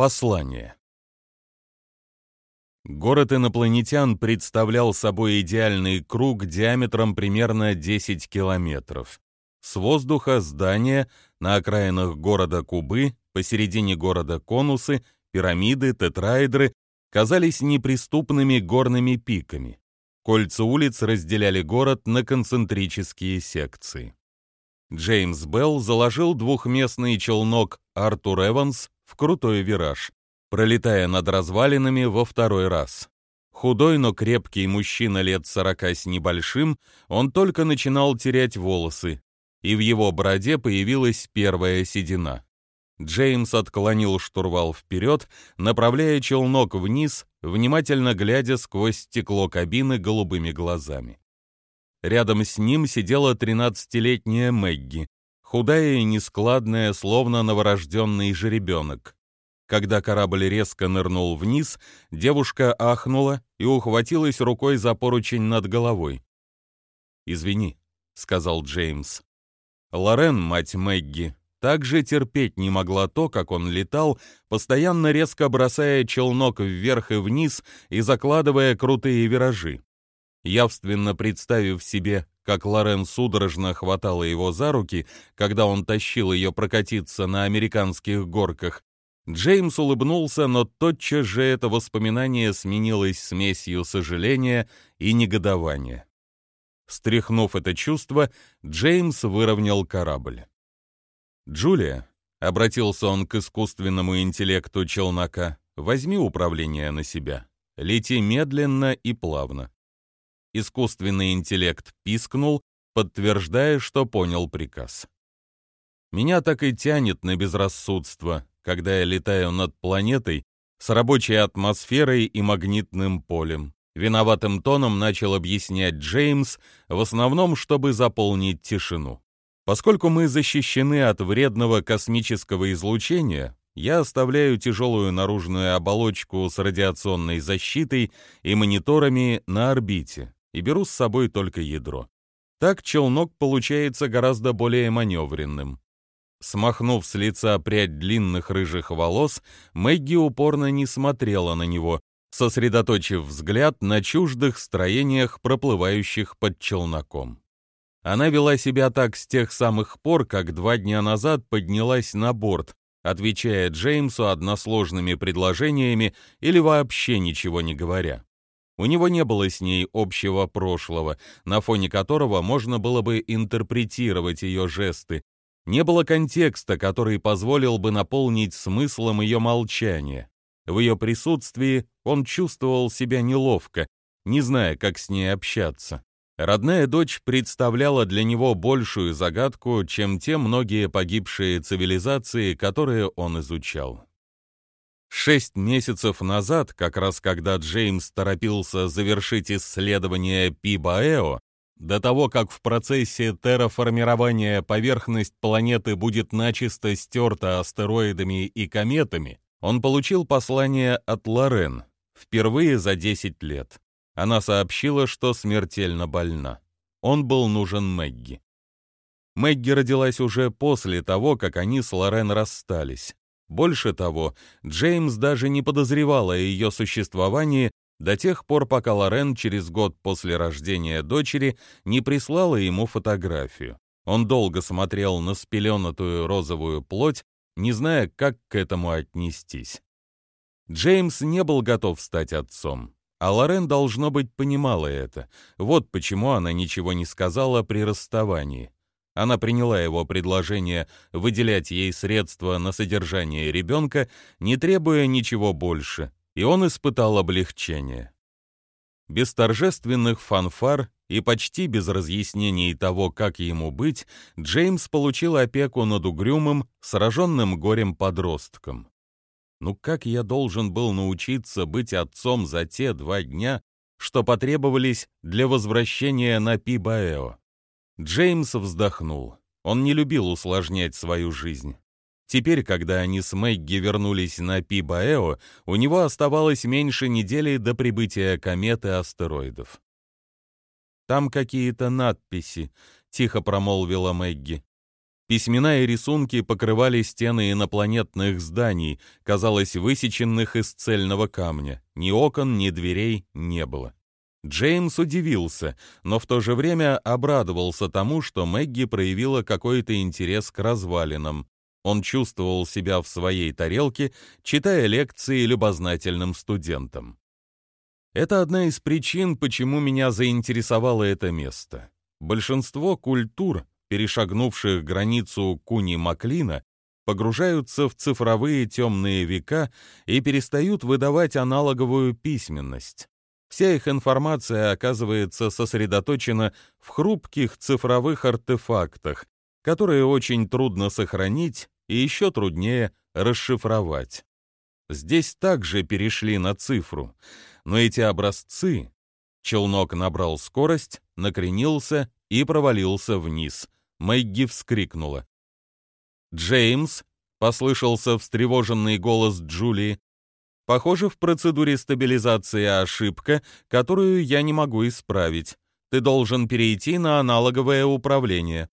Послание. Город инопланетян представлял собой идеальный круг диаметром примерно 10 километров. С воздуха здания на окраинах города Кубы, посередине города конусы, пирамиды, тетраэдры казались неприступными горными пиками. Кольца улиц разделяли город на концентрические секции. Джеймс Белл заложил двухместный челнок Артур Эванс в крутой вираж, пролетая над развалинами во второй раз. Худой, но крепкий мужчина лет сорока с небольшим, он только начинал терять волосы, и в его бороде появилась первая седина. Джеймс отклонил штурвал вперед, направляя челнок вниз, внимательно глядя сквозь стекло кабины голубыми глазами. Рядом с ним сидела тринадцатилетняя Мэгги, худая и нескладная, словно новорожденный жеребенок. Когда корабль резко нырнул вниз, девушка ахнула и ухватилась рукой за поручень над головой. «Извини», — сказал Джеймс. Лорен, мать Мэгги, также терпеть не могла то, как он летал, постоянно резко бросая челнок вверх и вниз и закладывая крутые виражи. Явственно представив себе, как Лорен судорожно хватала его за руки, когда он тащил ее прокатиться на американских горках, Джеймс улыбнулся, но тотчас же это воспоминание сменилось смесью сожаления и негодования. Стряхнув это чувство, Джеймс выровнял корабль. «Джулия», — обратился он к искусственному интеллекту челнока, — «возьми управление на себя. Лети медленно и плавно». Искусственный интеллект пискнул, подтверждая, что понял приказ. «Меня так и тянет на безрассудство, когда я летаю над планетой с рабочей атмосферой и магнитным полем. Виноватым тоном начал объяснять Джеймс, в основном, чтобы заполнить тишину. Поскольку мы защищены от вредного космического излучения, я оставляю тяжелую наружную оболочку с радиационной защитой и мониторами на орбите и беру с собой только ядро. Так челнок получается гораздо более маневренным. Смахнув с лица прядь длинных рыжих волос, Мэгги упорно не смотрела на него, сосредоточив взгляд на чуждых строениях, проплывающих под челноком. Она вела себя так с тех самых пор, как два дня назад поднялась на борт, отвечая Джеймсу односложными предложениями или вообще ничего не говоря. У него не было с ней общего прошлого, на фоне которого можно было бы интерпретировать ее жесты, не было контекста, который позволил бы наполнить смыслом ее молчание. В ее присутствии он чувствовал себя неловко, не зная, как с ней общаться. Родная дочь представляла для него большую загадку, чем те многие погибшие цивилизации, которые он изучал. Шесть месяцев назад, как раз когда Джеймс торопился завершить исследование Пи-Баэо, до того, как в процессе терраформирования поверхность планеты будет начисто стерта астероидами и кометами, он получил послание от Лорен, впервые за 10 лет. Она сообщила, что смертельно больна. Он был нужен Мэгги. Мэгги родилась уже после того, как они с Лорен расстались. Больше того, Джеймс даже не подозревал о ее существовании до тех пор, пока Лорен через год после рождения дочери не прислала ему фотографию. Он долго смотрел на спеленатую розовую плоть, не зная, как к этому отнестись. Джеймс не был готов стать отцом, а Лорен, должно быть, понимала это. Вот почему она ничего не сказала при расставании. Она приняла его предложение выделять ей средства на содержание ребенка, не требуя ничего больше, и он испытал облегчение. Без торжественных фанфар и почти без разъяснений того, как ему быть, Джеймс получил опеку над угрюмым, сраженным горем подростком. Ну как я должен был научиться быть отцом за те два дня, что потребовались для возвращения на Пибаэо? Джеймс вздохнул. Он не любил усложнять свою жизнь. Теперь, когда они с Мэгги вернулись на Пи-Баэо, у него оставалось меньше недели до прибытия кометы астероидов. «Там какие-то надписи», — тихо промолвила Мэгги. Письмена и рисунки покрывали стены инопланетных зданий, казалось, высеченных из цельного камня. Ни окон, ни дверей не было. Джеймс удивился, но в то же время обрадовался тому, что Мэгги проявила какой-то интерес к развалинам. Он чувствовал себя в своей тарелке, читая лекции любознательным студентам. Это одна из причин, почему меня заинтересовало это место. Большинство культур перешагнувших границу Куни-Маклина, погружаются в цифровые темные века и перестают выдавать аналоговую письменность. Вся их информация оказывается сосредоточена в хрупких цифровых артефактах, которые очень трудно сохранить и еще труднее расшифровать. Здесь также перешли на цифру, но эти образцы... Челнок набрал скорость, накренился и провалился вниз — Мэгги вскрикнула. «Джеймс!» — послышался встревоженный голос Джулии. «Похоже, в процедуре стабилизации ошибка, которую я не могу исправить. Ты должен перейти на аналоговое управление».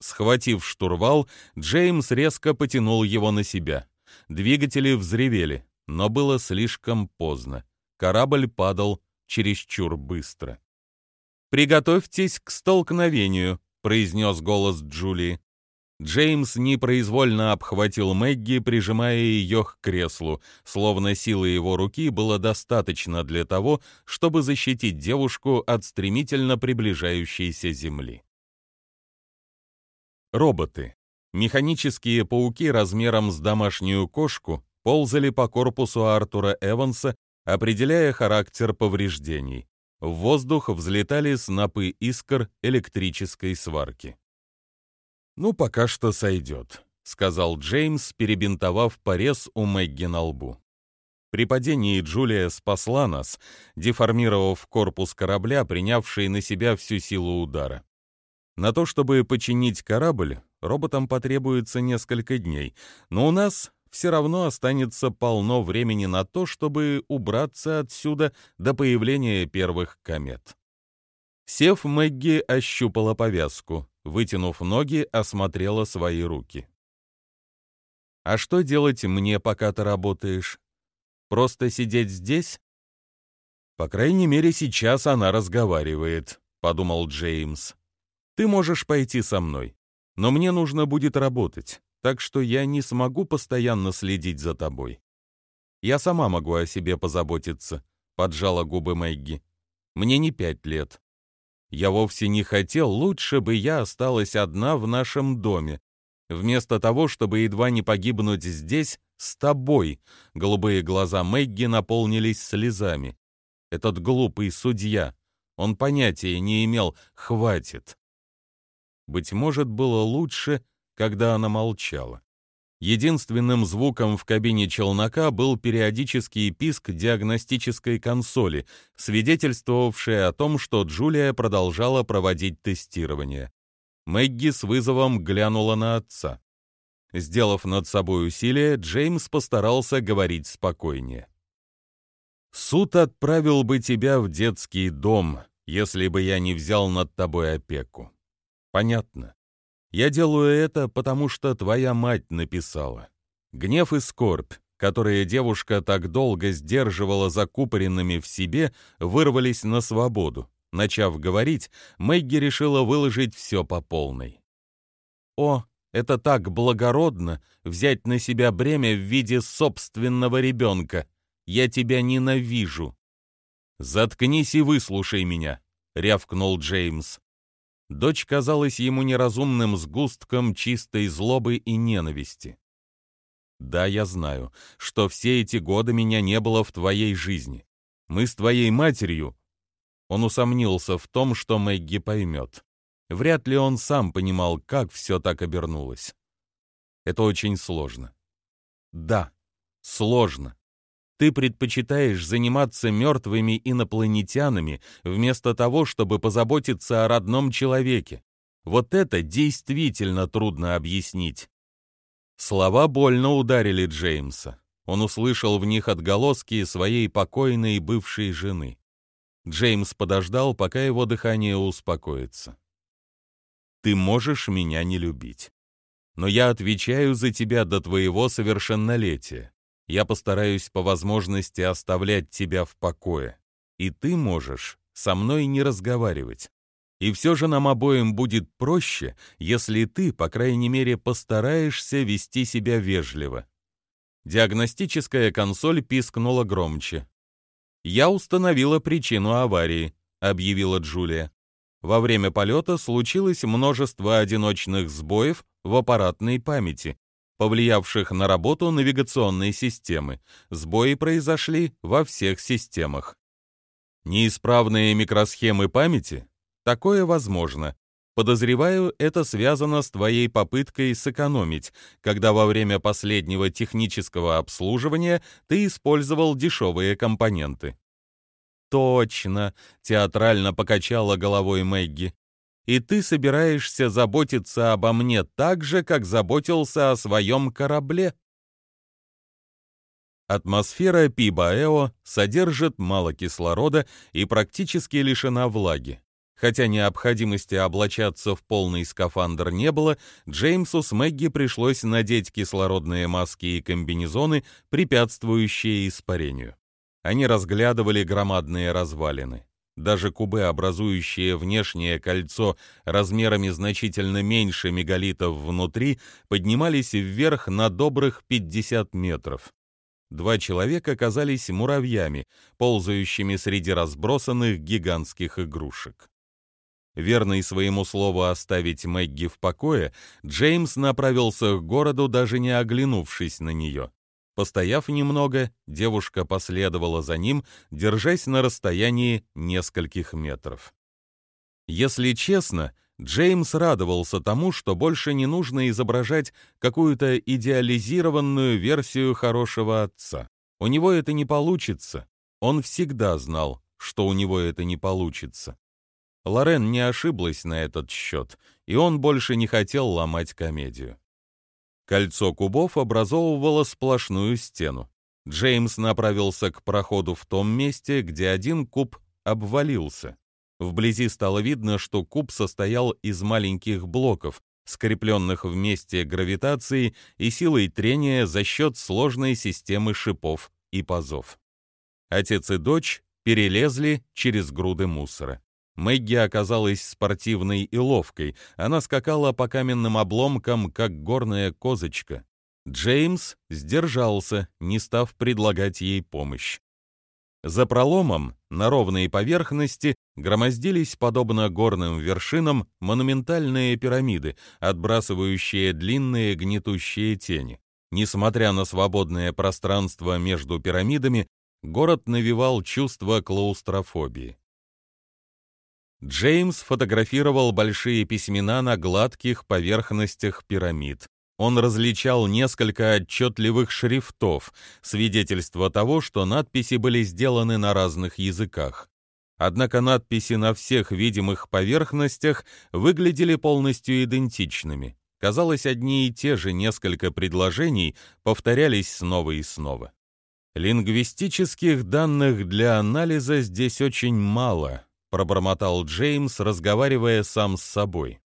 Схватив штурвал, Джеймс резко потянул его на себя. Двигатели взревели, но было слишком поздно. Корабль падал чересчур быстро. «Приготовьтесь к столкновению», — произнес голос Джулии. Джеймс непроизвольно обхватил Мэгги, прижимая ее к креслу, словно силы его руки было достаточно для того, чтобы защитить девушку от стремительно приближающейся земли. Роботы. Механические пауки размером с домашнюю кошку ползали по корпусу Артура Эванса, определяя характер повреждений. В воздух взлетали снопы искр электрической сварки. «Ну, пока что сойдет», — сказал Джеймс, перебинтовав порез у Мэгги на лбу. При падении Джулия спасла нас, деформировав корпус корабля, принявший на себя всю силу удара. На то, чтобы починить корабль, роботам потребуется несколько дней, но у нас все равно останется полно времени на то, чтобы убраться отсюда до появления первых комет. Сев, Мэгги ощупала повязку, вытянув ноги, осмотрела свои руки. «А что делать мне, пока ты работаешь? Просто сидеть здесь?» «По крайней мере, сейчас она разговаривает», — подумал Джеймс. «Ты можешь пойти со мной, но мне нужно будет работать так что я не смогу постоянно следить за тобой. Я сама могу о себе позаботиться, поджала губы Мэгги. Мне не пять лет. Я вовсе не хотел, лучше бы я осталась одна в нашем доме, вместо того, чтобы едва не погибнуть здесь с тобой. Голубые глаза Мэгги наполнились слезами. Этот глупый судья, он понятия не имел «хватит». Быть может, было лучше, когда она молчала. Единственным звуком в кабине челнока был периодический писк диагностической консоли, свидетельствовавший о том, что Джулия продолжала проводить тестирование. Мэгги с вызовом глянула на отца. Сделав над собой усилие, Джеймс постарался говорить спокойнее. «Суд отправил бы тебя в детский дом, если бы я не взял над тобой опеку. Понятно. Я делаю это, потому что твоя мать написала. Гнев и скорбь, которые девушка так долго сдерживала закупоренными в себе, вырвались на свободу. Начав говорить, Мэгги решила выложить все по полной. «О, это так благородно взять на себя бремя в виде собственного ребенка. Я тебя ненавижу». «Заткнись и выслушай меня», — рявкнул Джеймс. Дочь казалась ему неразумным сгустком чистой злобы и ненависти. «Да, я знаю, что все эти годы меня не было в твоей жизни. Мы с твоей матерью...» Он усомнился в том, что Мэгги поймет. Вряд ли он сам понимал, как все так обернулось. Это очень сложно. Да, сложно. Ты предпочитаешь заниматься мертвыми инопланетянами вместо того, чтобы позаботиться о родном человеке. Вот это действительно трудно объяснить. Слова больно ударили Джеймса. Он услышал в них отголоски своей покойной бывшей жены. Джеймс подождал, пока его дыхание успокоится. «Ты можешь меня не любить. но я отвечаю за тебя до твоего совершеннолетия. Я постараюсь по возможности оставлять тебя в покое. И ты можешь со мной не разговаривать. И все же нам обоим будет проще, если ты, по крайней мере, постараешься вести себя вежливо. Диагностическая консоль пискнула громче. «Я установила причину аварии», — объявила Джулия. Во время полета случилось множество одиночных сбоев в аппаратной памяти, повлиявших на работу навигационной системы. Сбои произошли во всех системах. Неисправные микросхемы памяти? Такое возможно. Подозреваю, это связано с твоей попыткой сэкономить, когда во время последнего технического обслуживания ты использовал дешевые компоненты. «Точно», — театрально покачала головой Мэгги. «И ты собираешься заботиться обо мне так же, как заботился о своем корабле?» Атмосфера Пибаэо содержит мало кислорода и практически лишена влаги. Хотя необходимости облачаться в полный скафандр не было, Джеймсу с Мэгги пришлось надеть кислородные маски и комбинезоны, препятствующие испарению. Они разглядывали громадные развалины. Даже кубы, образующие внешнее кольцо размерами значительно меньше мегалитов внутри, поднимались вверх на добрых 50 метров. Два человека оказались муравьями, ползающими среди разбросанных гигантских игрушек. Верный своему слову оставить Мэгги в покое, Джеймс направился к городу, даже не оглянувшись на нее. Постояв немного, девушка последовала за ним, держась на расстоянии нескольких метров. Если честно, Джеймс радовался тому, что больше не нужно изображать какую-то идеализированную версию хорошего отца. У него это не получится. Он всегда знал, что у него это не получится. Лорен не ошиблась на этот счет, и он больше не хотел ломать комедию. Кольцо кубов образовывало сплошную стену. Джеймс направился к проходу в том месте, где один куб обвалился. Вблизи стало видно, что куб состоял из маленьких блоков, скрепленных вместе гравитацией и силой трения за счет сложной системы шипов и пазов. Отец и дочь перелезли через груды мусора. Мэгги оказалась спортивной и ловкой. Она скакала по каменным обломкам, как горная козочка. Джеймс сдержался, не став предлагать ей помощь. За проломом на ровной поверхности громоздились, подобно горным вершинам, монументальные пирамиды, отбрасывающие длинные гнетущие тени. Несмотря на свободное пространство между пирамидами, город навевал чувство клаустрофобии. Джеймс фотографировал большие письмена на гладких поверхностях пирамид. Он различал несколько отчетливых шрифтов, свидетельство того, что надписи были сделаны на разных языках. Однако надписи на всех видимых поверхностях выглядели полностью идентичными. Казалось, одни и те же несколько предложений повторялись снова и снова. Лингвистических данных для анализа здесь очень мало, — пробормотал Джеймс, разговаривая сам с собой.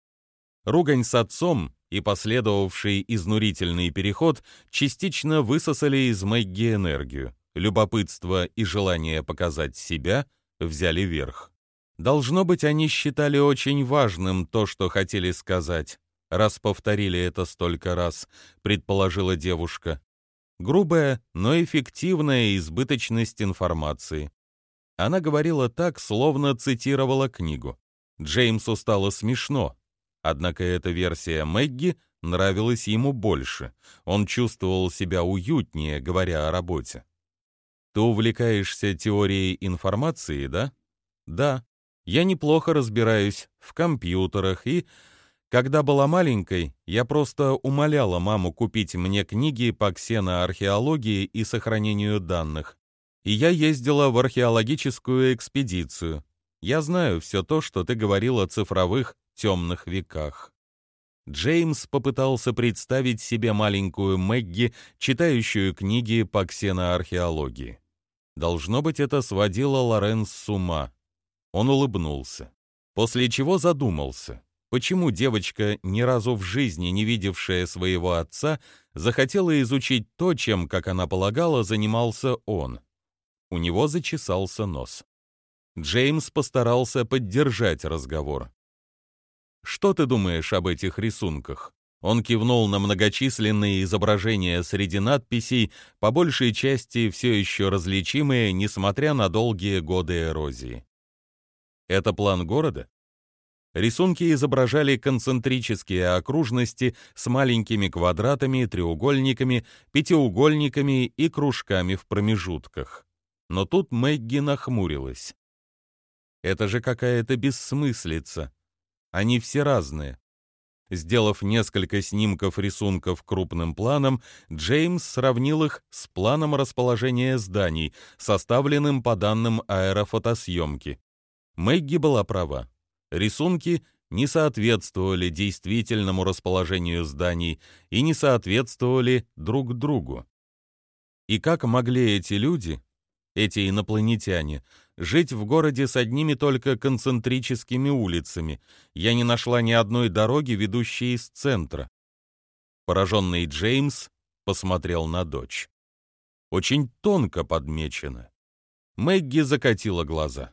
Ругань с отцом и последовавший изнурительный переход частично высосали из Мэгги энергию. Любопытство и желание показать себя взяли верх. Должно быть, они считали очень важным то, что хотели сказать, раз повторили это столько раз, предположила девушка. Грубая, но эффективная избыточность информации. Она говорила так, словно цитировала книгу. Джеймсу стало смешно. Однако эта версия Мэгги нравилась ему больше. Он чувствовал себя уютнее, говоря о работе. «Ты увлекаешься теорией информации, да?» «Да. Я неплохо разбираюсь в компьютерах и...» Когда была маленькой, я просто умоляла маму купить мне книги по ксеноархеологии и сохранению данных и я ездила в археологическую экспедицию. Я знаю все то, что ты говорил о цифровых темных веках». Джеймс попытался представить себе маленькую Мэгги, читающую книги по ксеноархеологии. Должно быть, это сводило Лорен с ума. Он улыбнулся, после чего задумался. Почему девочка, ни разу в жизни не видевшая своего отца, захотела изучить то, чем, как она полагала, занимался он? У него зачесался нос. Джеймс постарался поддержать разговор. «Что ты думаешь об этих рисунках?» Он кивнул на многочисленные изображения среди надписей, по большей части все еще различимые, несмотря на долгие годы эрозии. Это план города? Рисунки изображали концентрические окружности с маленькими квадратами, треугольниками, пятиугольниками и кружками в промежутках. Но тут Мэгги нахмурилась. Это же какая-то бессмыслица. Они все разные. Сделав несколько снимков рисунков крупным планом, Джеймс сравнил их с планом расположения зданий, составленным по данным аэрофотосъемки. Мэгги была права. Рисунки не соответствовали действительному расположению зданий и не соответствовали друг другу. И как могли эти люди, эти инопланетяне, жить в городе с одними только концентрическими улицами? Я не нашла ни одной дороги, ведущей из центра. Пораженный Джеймс посмотрел на дочь. Очень тонко подмечено. Мэгги закатила глаза.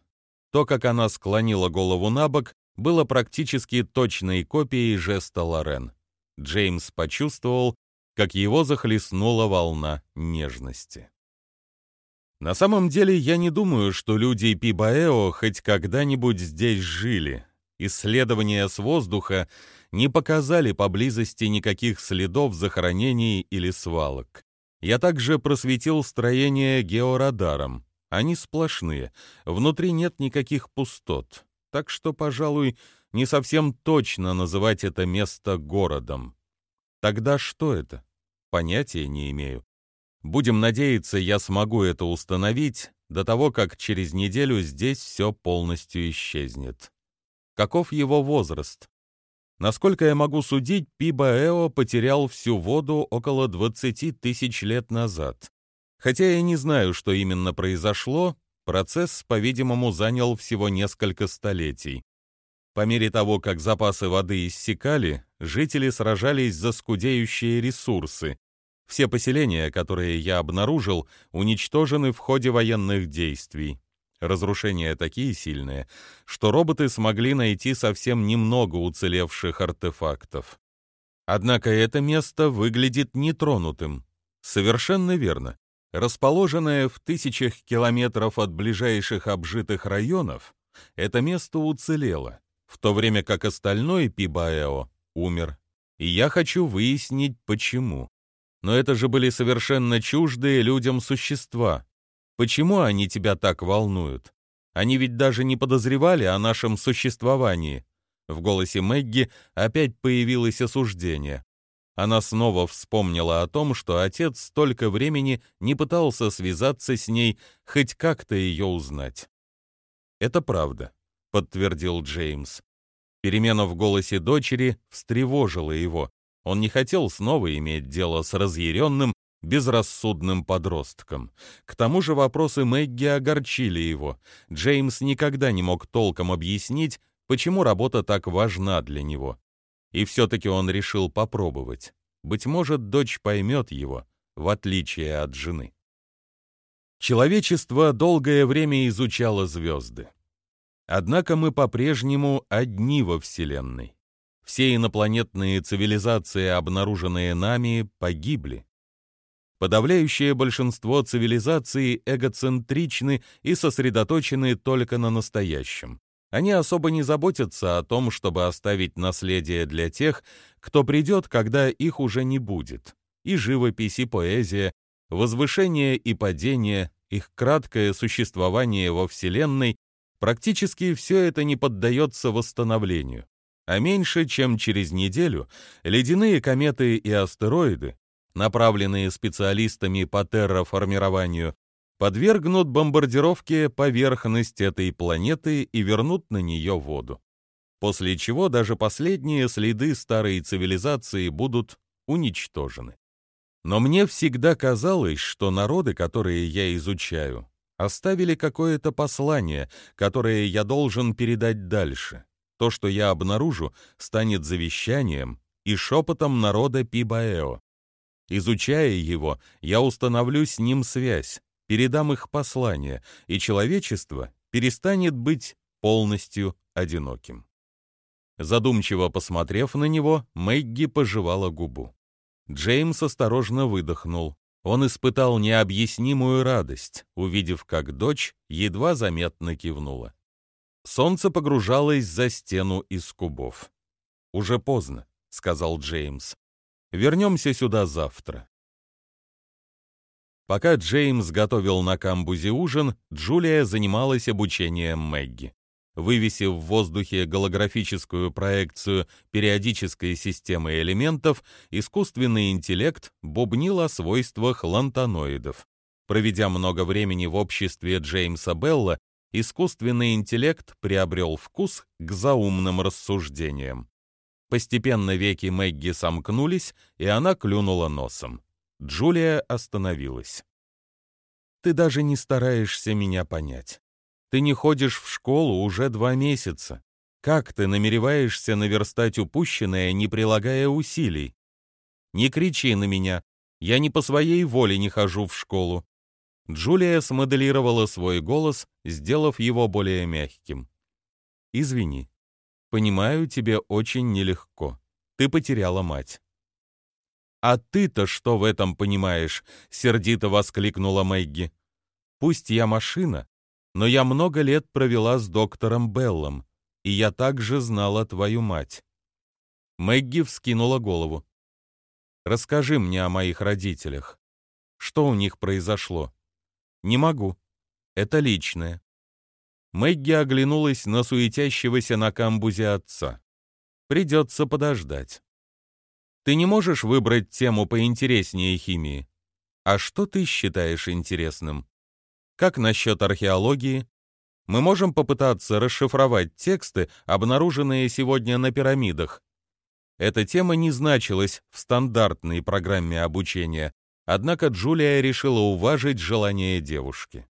То, как она склонила голову на бок, было практически точной копией жеста Лорен. Джеймс почувствовал, как его захлестнула волна нежности. На самом деле, я не думаю, что люди Пибаэо хоть когда-нибудь здесь жили. Исследования с воздуха не показали поблизости никаких следов захоронений или свалок. Я также просветил строение георадаром. Они сплошные, внутри нет никаких пустот, так что, пожалуй, не совсем точно называть это место городом. Тогда что это? Понятия не имею. Будем надеяться, я смогу это установить до того, как через неделю здесь все полностью исчезнет. Каков его возраст? Насколько я могу судить, Пибаэо потерял всю воду около 20 тысяч лет назад. Хотя я не знаю, что именно произошло, процесс, по-видимому, занял всего несколько столетий. По мере того, как запасы воды иссякали, жители сражались за скудеющие ресурсы. Все поселения, которые я обнаружил, уничтожены в ходе военных действий. Разрушения такие сильные, что роботы смогли найти совсем немного уцелевших артефактов. Однако это место выглядит нетронутым. Совершенно верно. Расположенное в тысячах километров от ближайших обжитых районов, это место уцелело, в то время как остальной Пибаэо умер. И я хочу выяснить, почему. Но это же были совершенно чуждые людям существа. Почему они тебя так волнуют? Они ведь даже не подозревали о нашем существовании. В голосе Мэгги опять появилось осуждение. Она снова вспомнила о том, что отец столько времени не пытался связаться с ней, хоть как-то ее узнать. «Это правда», — подтвердил Джеймс. Перемена в голосе дочери встревожила его. Он не хотел снова иметь дело с разъяренным, безрассудным подростком. К тому же вопросы Мэгги огорчили его. Джеймс никогда не мог толком объяснить, почему работа так важна для него. И все-таки он решил попробовать. Быть может, дочь поймет его, в отличие от жены. Человечество долгое время изучало звезды. Однако мы по-прежнему одни во Вселенной. Все инопланетные цивилизации, обнаруженные нами, погибли. Подавляющее большинство цивилизаций эгоцентричны и сосредоточены только на настоящем. Они особо не заботятся о том, чтобы оставить наследие для тех, кто придет, когда их уже не будет. И живопись, и поэзия, возвышение и падение, их краткое существование во Вселенной, практически все это не поддается восстановлению. А меньше, чем через неделю, ледяные кометы и астероиды, направленные специалистами по терраформированию, подвергнут бомбардировке поверхность этой планеты и вернут на нее воду. После чего даже последние следы старой цивилизации будут уничтожены. Но мне всегда казалось, что народы, которые я изучаю, оставили какое-то послание, которое я должен передать дальше. То, что я обнаружу, станет завещанием и шепотом народа Пибаэо. Изучая его, я установлю с ним связь, передам их послание, и человечество перестанет быть полностью одиноким. Задумчиво посмотрев на него, Мэгги пожевала губу. Джеймс осторожно выдохнул. Он испытал необъяснимую радость, увидев, как дочь едва заметно кивнула. Солнце погружалось за стену из кубов. «Уже поздно», — сказал Джеймс. «Вернемся сюда завтра». Пока Джеймс готовил на камбузе ужин, Джулия занималась обучением Мэгги. Вывесив в воздухе голографическую проекцию периодической системы элементов, искусственный интеллект бубнил о свойствах лантаноидов. Проведя много времени в обществе Джеймса Белла, искусственный интеллект приобрел вкус к заумным рассуждениям. Постепенно веки Мэгги сомкнулись, и она клюнула носом. Джулия остановилась. «Ты даже не стараешься меня понять. Ты не ходишь в школу уже два месяца. Как ты намереваешься наверстать упущенное, не прилагая усилий? Не кричи на меня. Я не по своей воле не хожу в школу. Джулия смоделировала свой голос, сделав его более мягким. Извини. Понимаю, тебе очень нелегко. Ты потеряла мать. «А ты-то что в этом понимаешь?» — сердито воскликнула Мэгги. «Пусть я машина, но я много лет провела с доктором Беллом, и я также знала твою мать». Мэгги вскинула голову. «Расскажи мне о моих родителях. Что у них произошло?» «Не могу. Это личное». Мэгги оглянулась на суетящегося на камбузе отца. «Придется подождать. Ты не можешь выбрать тему поинтереснее химии? А что ты считаешь интересным?» Как насчет археологии? Мы можем попытаться расшифровать тексты, обнаруженные сегодня на пирамидах. Эта тема не значилась в стандартной программе обучения, однако Джулия решила уважить желание девушки.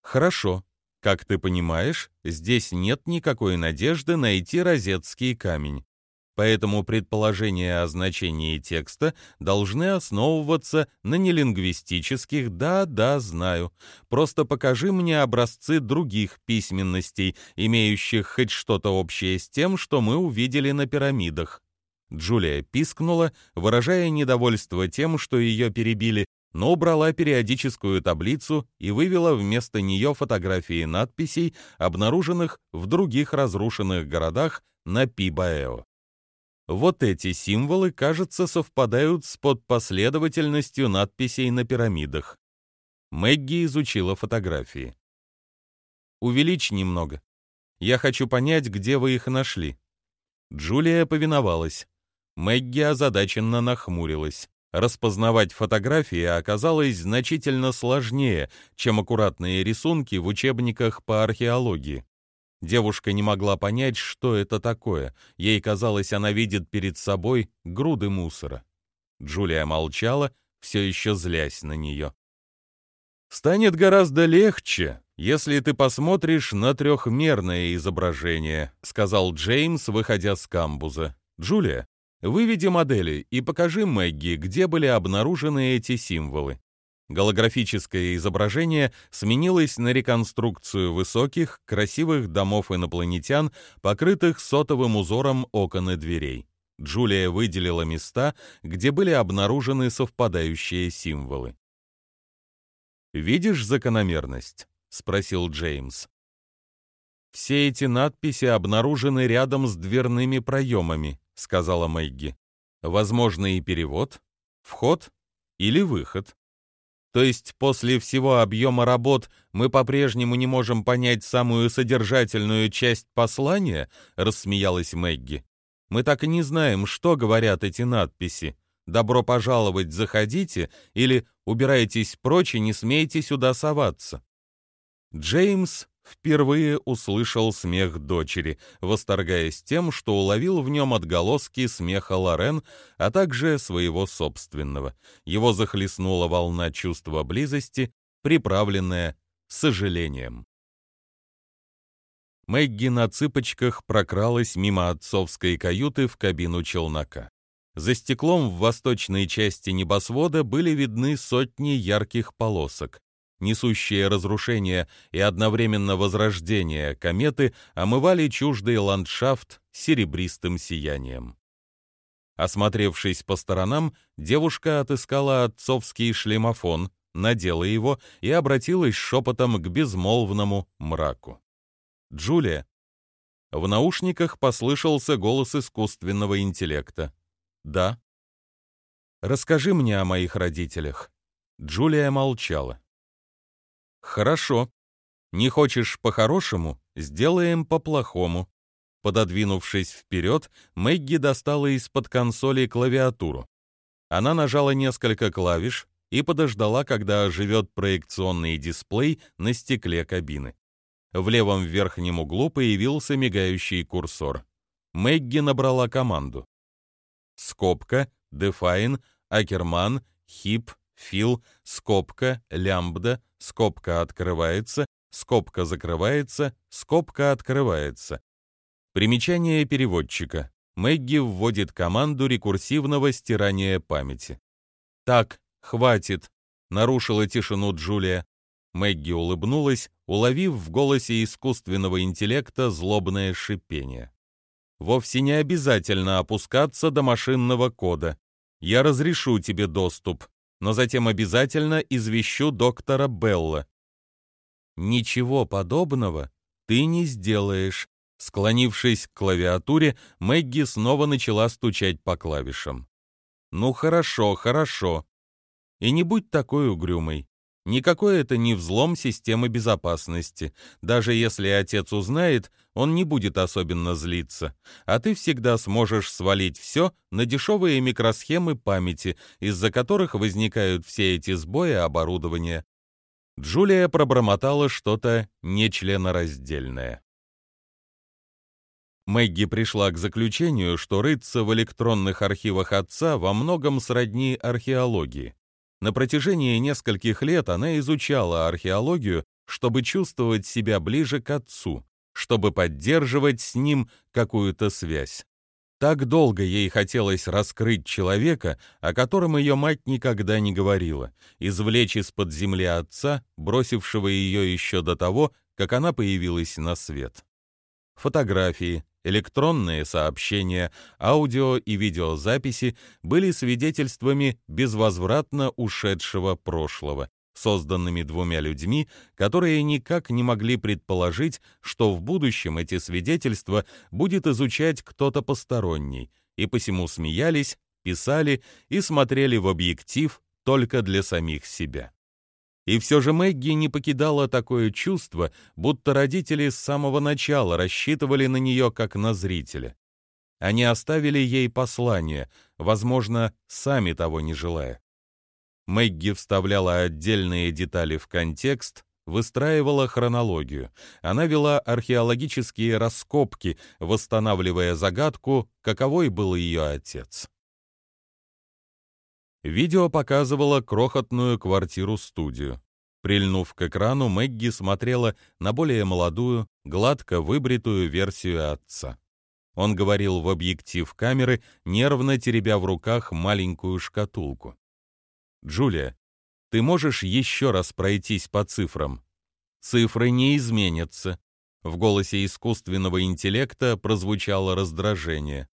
Хорошо. Как ты понимаешь, здесь нет никакой надежды найти розетский камень поэтому предположения о значении текста должны основываться на нелингвистических «да-да, знаю». Просто покажи мне образцы других письменностей, имеющих хоть что-то общее с тем, что мы увидели на пирамидах. Джулия пискнула, выражая недовольство тем, что ее перебили, но убрала периодическую таблицу и вывела вместо нее фотографии надписей, обнаруженных в других разрушенных городах на Пибаэо. Вот эти символы, кажется, совпадают с подпоследовательностью надписей на пирамидах. Мэгги изучила фотографии. «Увеличь немного. Я хочу понять, где вы их нашли». Джулия повиновалась. Мэгги озадаченно нахмурилась. Распознавать фотографии оказалось значительно сложнее, чем аккуратные рисунки в учебниках по археологии. Девушка не могла понять, что это такое. Ей казалось, она видит перед собой груды мусора. Джулия молчала, все еще злясь на нее. «Станет гораздо легче, если ты посмотришь на трехмерное изображение», сказал Джеймс, выходя с камбуза. «Джулия, выведи модели и покажи Мэгги, где были обнаружены эти символы». Голографическое изображение сменилось на реконструкцию высоких, красивых домов инопланетян, покрытых сотовым узором окон и дверей. Джулия выделила места, где были обнаружены совпадающие символы. «Видишь закономерность?» — спросил Джеймс. «Все эти надписи обнаружены рядом с дверными проемами», — сказала Мэгги. «Возможно и перевод, вход или выход». То есть после всего объема работ мы по-прежнему не можем понять самую содержательную часть послания, рассмеялась Мэгги. Мы так и не знаем, что говорят эти надписи. Добро пожаловать, заходите или убирайтесь прочь и не смейте сюда соваться. Джеймс впервые услышал смех дочери, восторгаясь тем, что уловил в нем отголоски смеха Лорен, а также своего собственного. Его захлестнула волна чувства близости, приправленная сожалением. Мэгги на цыпочках прокралась мимо отцовской каюты в кабину челнока. За стеклом в восточной части небосвода были видны сотни ярких полосок. Несущие разрушение и одновременно возрождение кометы омывали чуждый ландшафт серебристым сиянием. Осмотревшись по сторонам, девушка отыскала отцовский шлемофон, надела его и обратилась шепотом к безмолвному мраку. Джулия. В наушниках послышался голос искусственного интеллекта. Да. Расскажи мне о моих родителях. Джулия молчала. Хорошо. Не хочешь по-хорошему, сделаем по-плохому. Пододвинувшись вперед, Мэгги достала из-под консоли клавиатуру. Она нажала несколько клавиш и подождала, когда оживет проекционный дисплей на стекле кабины. В левом верхнем углу появился мигающий курсор. Мэгги набрала команду. Скобка, Define, Акерман, Хип, Фил, скобка, лямбда, скобка открывается, скобка закрывается, скобка открывается. Примечание переводчика. Мэгги вводит команду рекурсивного стирания памяти. «Так, хватит», — нарушила тишину Джулия. Мэгги улыбнулась, уловив в голосе искусственного интеллекта злобное шипение. «Вовсе не обязательно опускаться до машинного кода. Я разрешу тебе доступ, но затем обязательно извещу доктора Белла». «Ничего подобного ты не сделаешь», Склонившись к клавиатуре, Мэгги снова начала стучать по клавишам. «Ну хорошо, хорошо. И не будь такой угрюмой. Никакой это не взлом системы безопасности. Даже если отец узнает, он не будет особенно злиться. А ты всегда сможешь свалить все на дешевые микросхемы памяти, из-за которых возникают все эти сбои оборудования. Джулия пробормотала что-то нечленораздельное. Мэгги пришла к заключению, что рыться в электронных архивах отца во многом сродни археологии. На протяжении нескольких лет она изучала археологию, чтобы чувствовать себя ближе к отцу, чтобы поддерживать с ним какую-то связь. Так долго ей хотелось раскрыть человека, о котором ее мать никогда не говорила, извлечь из-под земли отца, бросившего ее еще до того, как она появилась на свет. Фотографии, Электронные сообщения, аудио и видеозаписи были свидетельствами безвозвратно ушедшего прошлого, созданными двумя людьми, которые никак не могли предположить, что в будущем эти свидетельства будет изучать кто-то посторонний, и посему смеялись, писали и смотрели в объектив только для самих себя. И все же Мэгги не покидала такое чувство, будто родители с самого начала рассчитывали на нее как на зрителя. Они оставили ей послание, возможно, сами того не желая. Мэгги вставляла отдельные детали в контекст, выстраивала хронологию. Она вела археологические раскопки, восстанавливая загадку, каковой был ее отец. Видео показывало крохотную квартиру-студию. Прильнув к экрану, Мэгги смотрела на более молодую, гладко выбритую версию отца. Он говорил в объектив камеры, нервно теребя в руках маленькую шкатулку. «Джулия, ты можешь еще раз пройтись по цифрам?» «Цифры не изменятся». В голосе искусственного интеллекта прозвучало раздражение.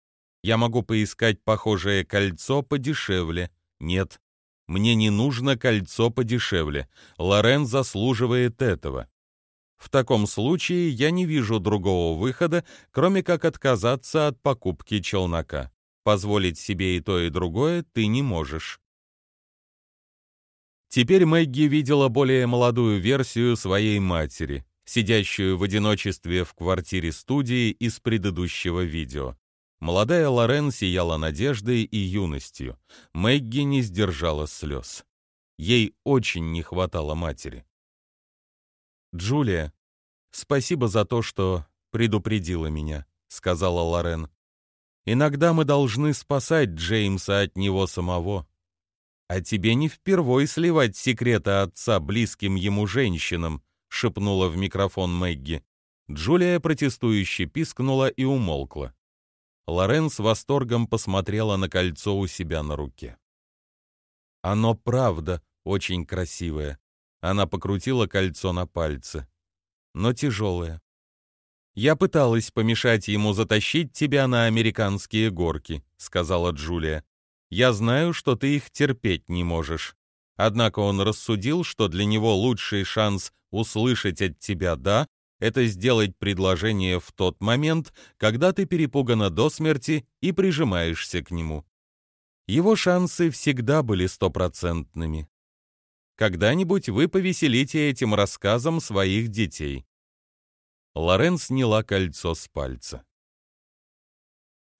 «Я могу поискать похожее кольцо подешевле. Нет, мне не нужно кольцо подешевле. Лорен заслуживает этого. В таком случае я не вижу другого выхода, кроме как отказаться от покупки челнока. Позволить себе и то, и другое ты не можешь. Теперь Мэгги видела более молодую версию своей матери, сидящую в одиночестве в квартире студии из предыдущего видео. Молодая Лорен сияла надеждой и юностью. Мэгги не сдержала слез. Ей очень не хватало матери. «Джулия, спасибо за то, что предупредила меня», — сказала Лорен. «Иногда мы должны спасать Джеймса от него самого. А тебе не впервой сливать секреты отца близким ему женщинам», — шепнула в микрофон Мэгги. Джулия протестующе пискнула и умолкла. Лорен с восторгом посмотрела на кольцо у себя на руке. «Оно правда очень красивое». Она покрутила кольцо на пальце. «Но тяжелое. Я пыталась помешать ему затащить тебя на американские горки», — сказала Джулия. «Я знаю, что ты их терпеть не можешь». Однако он рассудил, что для него лучший шанс услышать от тебя «да» это сделать предложение в тот момент, когда ты перепугана до смерти и прижимаешься к нему. Его шансы всегда были стопроцентными. Когда-нибудь вы повеселите этим рассказом своих детей. Лорен сняла кольцо с пальца.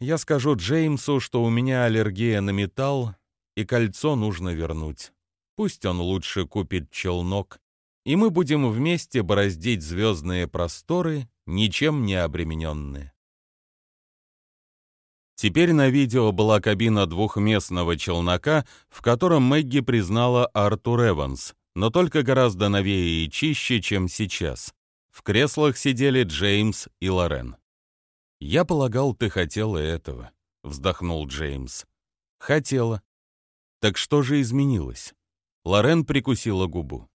Я скажу Джеймсу, что у меня аллергия на металл, и кольцо нужно вернуть. Пусть он лучше купит челнок, и мы будем вместе бороздить звездные просторы, ничем не обремененные. Теперь на видео была кабина двухместного челнока, в котором Мэгги признала Артур Эванс, но только гораздо новее и чище, чем сейчас. В креслах сидели Джеймс и Лорен. «Я полагал, ты хотела этого», — вздохнул Джеймс. «Хотела. Так что же изменилось?» Лорен прикусила губу.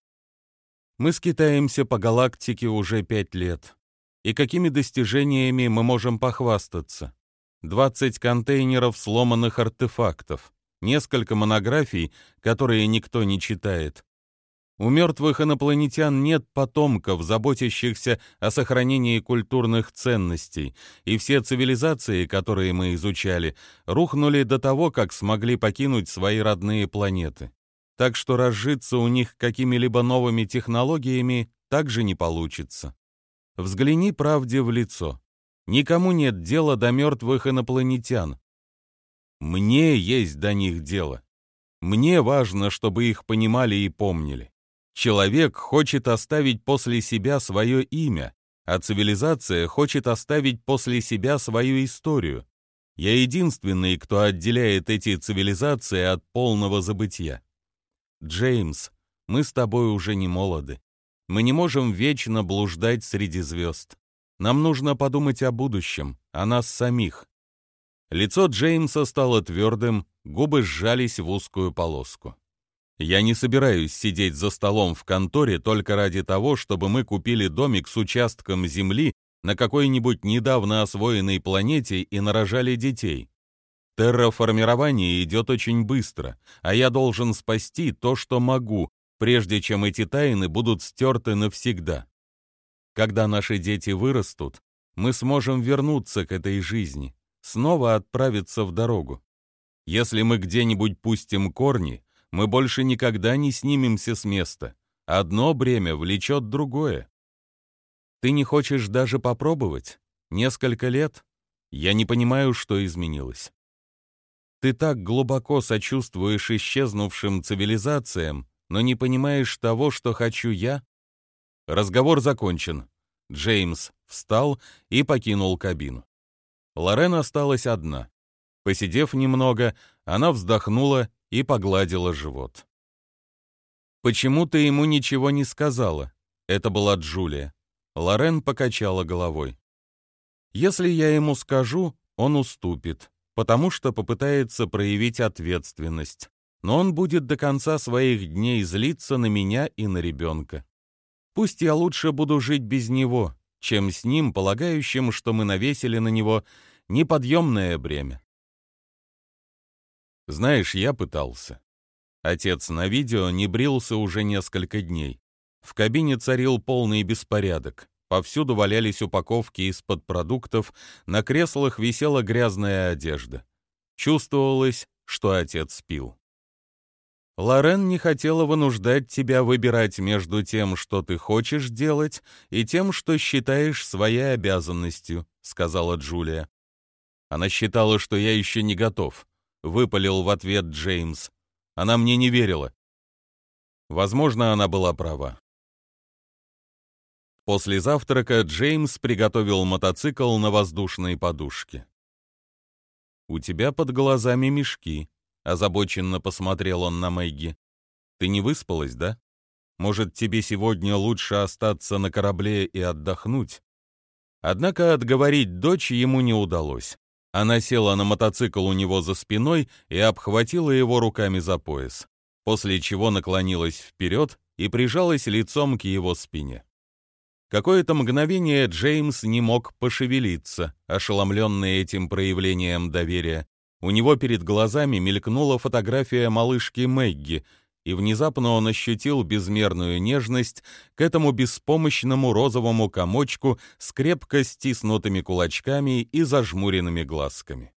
Мы скитаемся по галактике уже пять лет. И какими достижениями мы можем похвастаться? 20 контейнеров сломанных артефактов, несколько монографий, которые никто не читает. У мертвых инопланетян нет потомков, заботящихся о сохранении культурных ценностей, и все цивилизации, которые мы изучали, рухнули до того, как смогли покинуть свои родные планеты так что разжиться у них какими-либо новыми технологиями также не получится. Взгляни правде в лицо. Никому нет дела до мертвых инопланетян. Мне есть до них дело. Мне важно, чтобы их понимали и помнили. Человек хочет оставить после себя свое имя, а цивилизация хочет оставить после себя свою историю. Я единственный, кто отделяет эти цивилизации от полного забытия. Джеймс, мы с тобой уже не молоды. Мы не можем вечно блуждать среди звезд. Нам нужно подумать о будущем, о нас самих. Лицо Джеймса стало твердым, губы сжались в узкую полоску. Я не собираюсь сидеть за столом в конторе только ради того, чтобы мы купили домик с участком земли на какой-нибудь недавно освоенной планете и нарожали детей. Терраформирование идет очень быстро, а я должен спасти то, что могу, прежде чем эти тайны будут стерты навсегда. Когда наши дети вырастут, мы сможем вернуться к этой жизни, снова отправиться в дорогу. Если мы где-нибудь пустим корни, мы больше никогда не снимемся с места. Одно бремя влечет другое. Ты не хочешь даже попробовать? Несколько лет? Я не понимаю, что изменилось. Ты так глубоко сочувствуешь исчезнувшим цивилизациям, но не понимаешь того, что хочу я? Разговор закончен. Джеймс встал и покинул кабину. Лорен осталась одна. Посидев немного, она вздохнула и погладила живот. «Почему ты ему ничего не сказала?» Это была Джулия. Лорен покачала головой. «Если я ему скажу, он уступит потому что попытается проявить ответственность, но он будет до конца своих дней злиться на меня и на ребенка. Пусть я лучше буду жить без него, чем с ним, полагающим, что мы навесили на него неподъемное бремя. Знаешь, я пытался. Отец на видео не брился уже несколько дней. В кабине царил полный беспорядок. Повсюду валялись упаковки из-под продуктов, на креслах висела грязная одежда. Чувствовалось, что отец пил. Лорен не хотела вынуждать тебя выбирать между тем, что ты хочешь делать, и тем, что считаешь своей обязанностью, сказала Джулия. Она считала, что я еще не готов, выпалил в ответ Джеймс. Она мне не верила. Возможно, она была права. После завтрака Джеймс приготовил мотоцикл на воздушной подушке. «У тебя под глазами мешки», — озабоченно посмотрел он на Мэгги. «Ты не выспалась, да? Может, тебе сегодня лучше остаться на корабле и отдохнуть? Однако отговорить дочь ему не удалось. Она села на мотоцикл у него за спиной и обхватила его руками за пояс, после чего наклонилась вперед и прижалась лицом к его спине. Какое-то мгновение Джеймс не мог пошевелиться, ошеломленный этим проявлением доверия. У него перед глазами мелькнула фотография малышки Мэгги, и внезапно он ощутил безмерную нежность к этому беспомощному розовому комочку с крепко стиснутыми кулачками и зажмуренными глазками.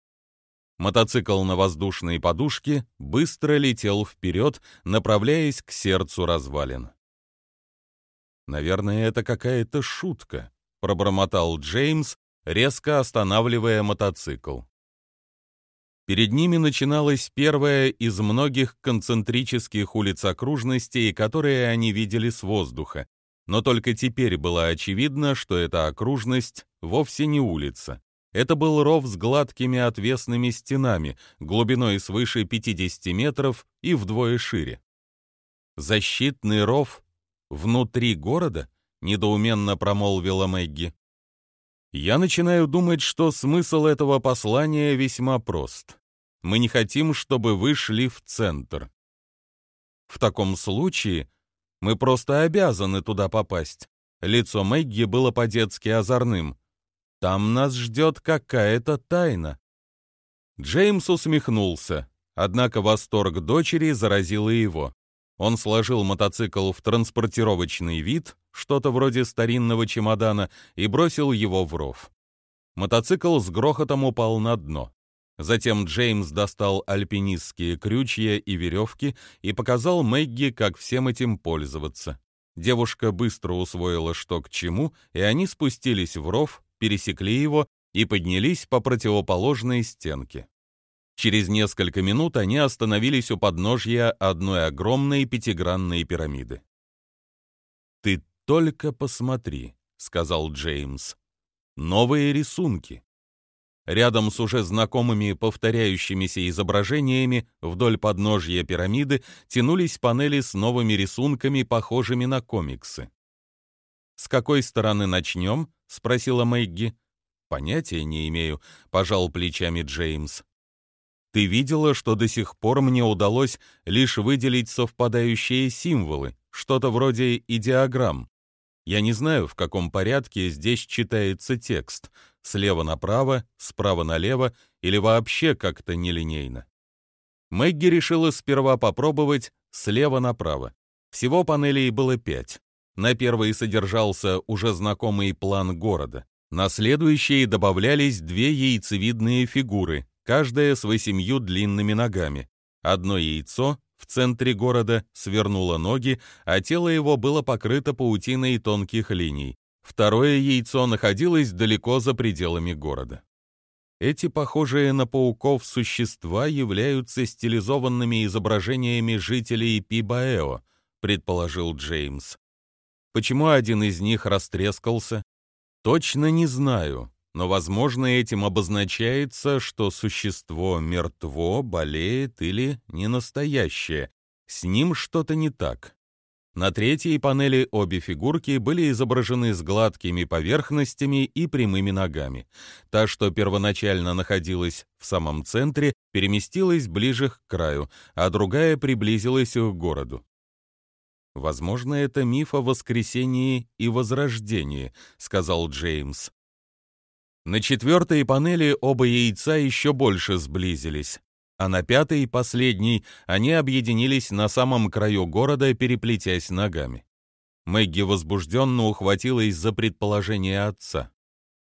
Мотоцикл на воздушной подушке быстро летел вперед, направляясь к сердцу развалин. «Наверное, это какая-то шутка», — пробормотал Джеймс, резко останавливая мотоцикл. Перед ними начиналась первая из многих концентрических улиц окружностей, которые они видели с воздуха. Но только теперь было очевидно, что эта окружность вовсе не улица. Это был ров с гладкими отвесными стенами, глубиной свыше 50 метров и вдвое шире. Защитный ров внутри города? недоуменно промолвила Мэгги. Я начинаю думать, что смысл этого послания весьма прост. Мы не хотим, чтобы вы шли в центр. В таком случае мы просто обязаны туда попасть. Лицо Мэгги было по-детски озорным. Там нас ждет какая-то тайна. Джеймс усмехнулся, однако восторг дочери заразил и его. Он сложил мотоцикл в транспортировочный вид, что-то вроде старинного чемодана, и бросил его в ров. Мотоцикл с грохотом упал на дно. Затем Джеймс достал альпинистские крючья и веревки и показал Мэгги, как всем этим пользоваться. Девушка быстро усвоила, что к чему, и они спустились в ров, пересекли его и поднялись по противоположной стенке. Через несколько минут они остановились у подножья одной огромной пятигранной пирамиды. «Ты только посмотри», — сказал Джеймс. «Новые рисунки». Рядом с уже знакомыми повторяющимися изображениями вдоль подножья пирамиды тянулись панели с новыми рисунками, похожими на комиксы. «С какой стороны начнем?» — спросила Мэгги. «Понятия не имею», — пожал плечами Джеймс. «Ты видела, что до сих пор мне удалось лишь выделить совпадающие символы, что-то вроде идеограмм. Я не знаю, в каком порядке здесь читается текст, слева направо, справа налево или вообще как-то нелинейно. Мэгги решила сперва попробовать слева направо. Всего панелей было пять. На первой содержался уже знакомый план города. На следующие добавлялись две яйцевидные фигуры, каждая с восемью длинными ногами. Одно яйцо в центре города свернуло ноги, а тело его было покрыто паутиной тонких линий. Второе яйцо находилось далеко за пределами города. Эти похожие на пауков существа являются стилизованными изображениями жителей Пибаэо, предположил Джеймс. Почему один из них растрескался? Точно не знаю, но, возможно, этим обозначается, что существо мертво, болеет или не настоящее. С ним что-то не так. На третьей панели обе фигурки были изображены с гладкими поверхностями и прямыми ногами. Та, что первоначально находилась в самом центре, переместилась ближе к краю, а другая приблизилась к городу. «Возможно, это миф о воскресении и возрождении», — сказал Джеймс. На четвертой панели оба яйца еще больше сблизились а на пятый, последний, они объединились на самом краю города, переплетясь ногами. Мэгги возбужденно ухватилась за предположение отца.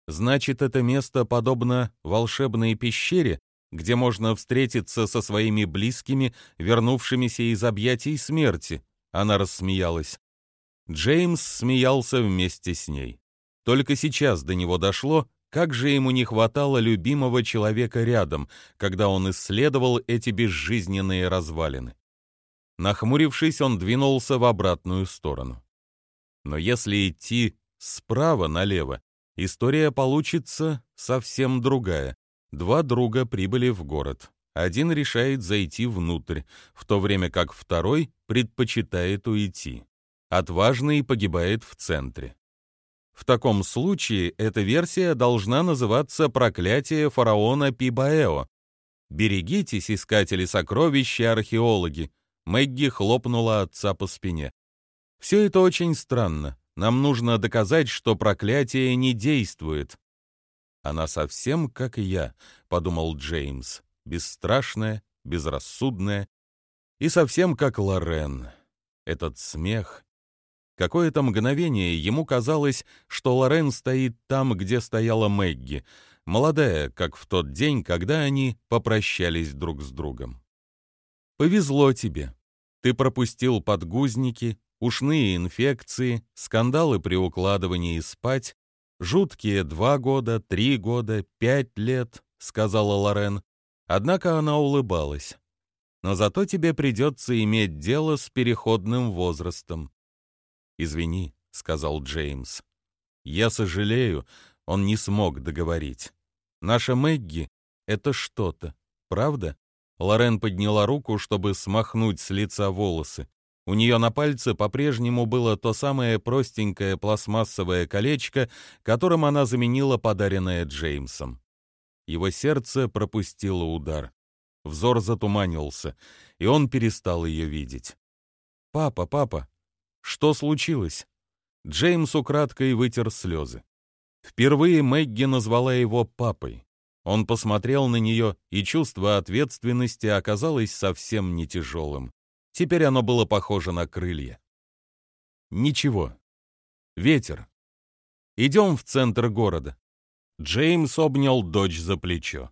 Значит, это место подобно волшебной пещере, где можно встретиться со своими близкими, вернувшимися из объятий смерти. Она рассмеялась. Джеймс смеялся вместе с ней. Только сейчас до него дошло, как же ему не хватало любимого человека рядом, когда он исследовал эти безжизненные развалины. Нахмурившись, он двинулся в обратную сторону. Но если идти справа налево, история получится совсем другая. Два друга прибыли в город. Один решает зайти внутрь, в то время как второй предпочитает уйти. Отважный погибает в центре. В таком случае эта версия должна называться «Проклятие фараона Пибаэо». Берегитесь, искатели сокровищ и археологи. Мэгги хлопнула отца по спине. Все это очень странно. Нам нужно доказать, что проклятие не действует. Она совсем как и я, подумал Джеймс. Бесстрашная, безрассудная и совсем как Лорен. Этот смех, Какое-то мгновение ему казалось, что Лорен стоит там, где стояла Мэгги, молодая, как в тот день, когда они попрощались друг с другом. «Повезло тебе. Ты пропустил подгузники, ушные инфекции, скандалы при укладывании спать, жуткие два года, три года, пять лет», — сказала Лорен. Однако она улыбалась. «Но зато тебе придется иметь дело с переходным возрастом. «Извини», — сказал Джеймс. «Я сожалею, он не смог договорить. Наша Мэгги — это что-то, правда?» Лорен подняла руку, чтобы смахнуть с лица волосы. У нее на пальце по-прежнему было то самое простенькое пластмассовое колечко, которым она заменила подаренное Джеймсом. Его сердце пропустило удар. Взор затуманился, и он перестал ее видеть. «Папа, папа, что случилось? Джеймс украдкой вытер слезы. Впервые Мэгги назвала его папой. Он посмотрел на нее, и чувство ответственности оказалось совсем не тяжелым. Теперь оно было похоже на крылья. Ничего. Ветер. Идем в центр города. Джеймс обнял дочь за плечо.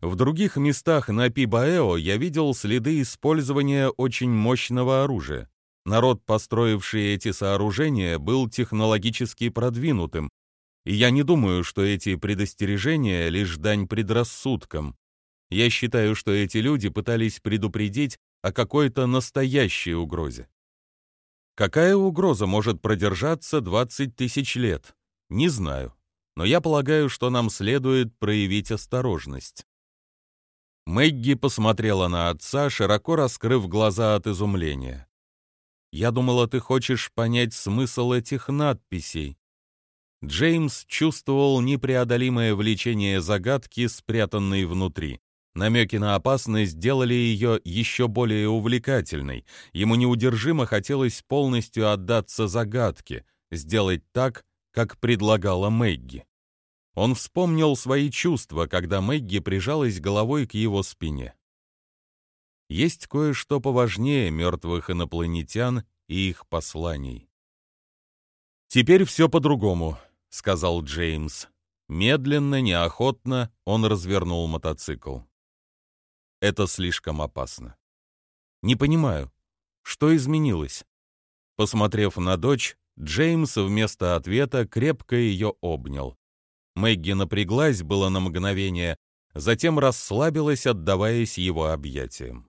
В других местах на Пибаэо я видел следы использования очень мощного оружия. Народ, построивший эти сооружения, был технологически продвинутым, и я не думаю, что эти предостережения — лишь дань предрассудкам. Я считаю, что эти люди пытались предупредить о какой-то настоящей угрозе. Какая угроза может продержаться 20 тысяч лет? Не знаю, но я полагаю, что нам следует проявить осторожность. Мэгги посмотрела на отца, широко раскрыв глаза от изумления. Я думала, ты хочешь понять смысл этих надписей. Джеймс чувствовал непреодолимое влечение загадки, спрятанной внутри. Намеки на опасность сделали ее еще более увлекательной. Ему неудержимо хотелось полностью отдаться загадке, сделать так, как предлагала Мэгги. Он вспомнил свои чувства, когда Мэгги прижалась головой к его спине есть кое-что поважнее мертвых инопланетян и их посланий. «Теперь все по-другому», — сказал Джеймс. Медленно, неохотно он развернул мотоцикл. «Это слишком опасно». «Не понимаю, что изменилось?» Посмотрев на дочь, Джеймс вместо ответа крепко ее обнял. Мэгги напряглась было на мгновение, затем расслабилась, отдаваясь его объятиям.